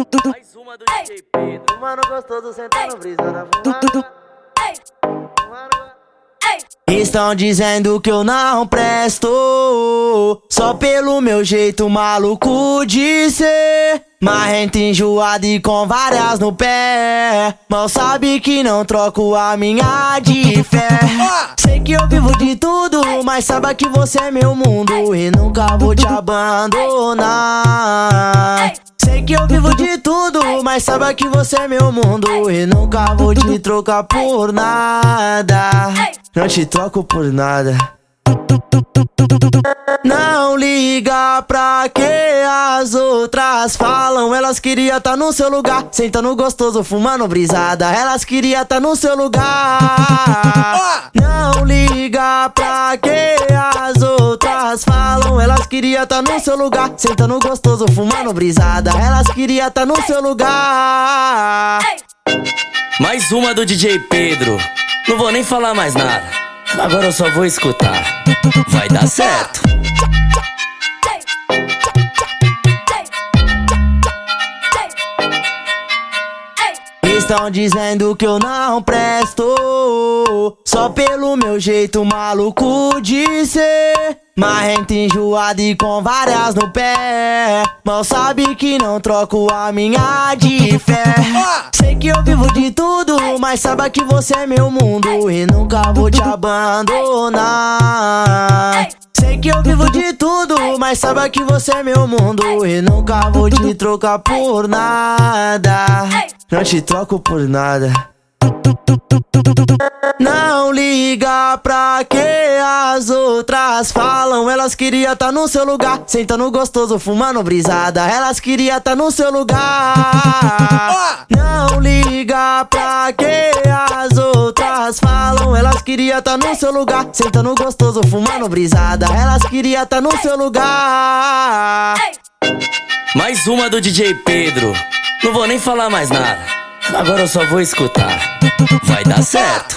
Mais uma do DJ Pedro. Mano gostoso sentando fumando. Fumando. Estão dizendo que eu não presto Só pelo meu jeito maluco de ser. Marrento enjoado e com várias no pé. Mal sabe que não troco a minha de fé. Sei que eu vivo de tudo Mas saiba que você é meu mundo E nunca vou te abandonar. Sei que eu vivo de tudo, mas saiba que você é meu mundo E nunca vou te trocar por nada. Não te troco por nada. Não liga pra que as outras falam. Elas queriam tá no seu lugar Sentando gostoso, fumando brisada. Elas queriam tá no seu lugar. Não liga pra que outras falam Elas queriam tá no seu lugar Sentando gostoso, fumando brisada Elas queriam tá no seu lugar Mais uma do DJ Pedro. Não vou nem falar mais nada. Agora eu só vou escutar. Vai dar certo. Estão dizendo que eu não presto Só pelo meu jeito maluco de ser Marrento enjoado e com várias no pé. Mal sabe que não troco a minha de fé. Sei que eu vivo de tudo, mas saiba que você é meu mundo. E nunca vou te abandonar. Sei que eu vivo de tudo, mas saiba que você é meu mundo. E nunca vou te trocar por nada. Não te troco por nada. Não liga pra que as outras falam Elas queriam tá no seu lugar Sentando gostoso, fumando brisada Elas queriam tá no seu lugar Não liga pra que as outras falam Elas queriam tá no seu lugar Sentando gostoso, fumando brisada Elas queriam tá no seu lugar Mais uma do DJ Pedro. Não vou nem falar mais nada. Agora eu só vou escutar. Vai dar certo.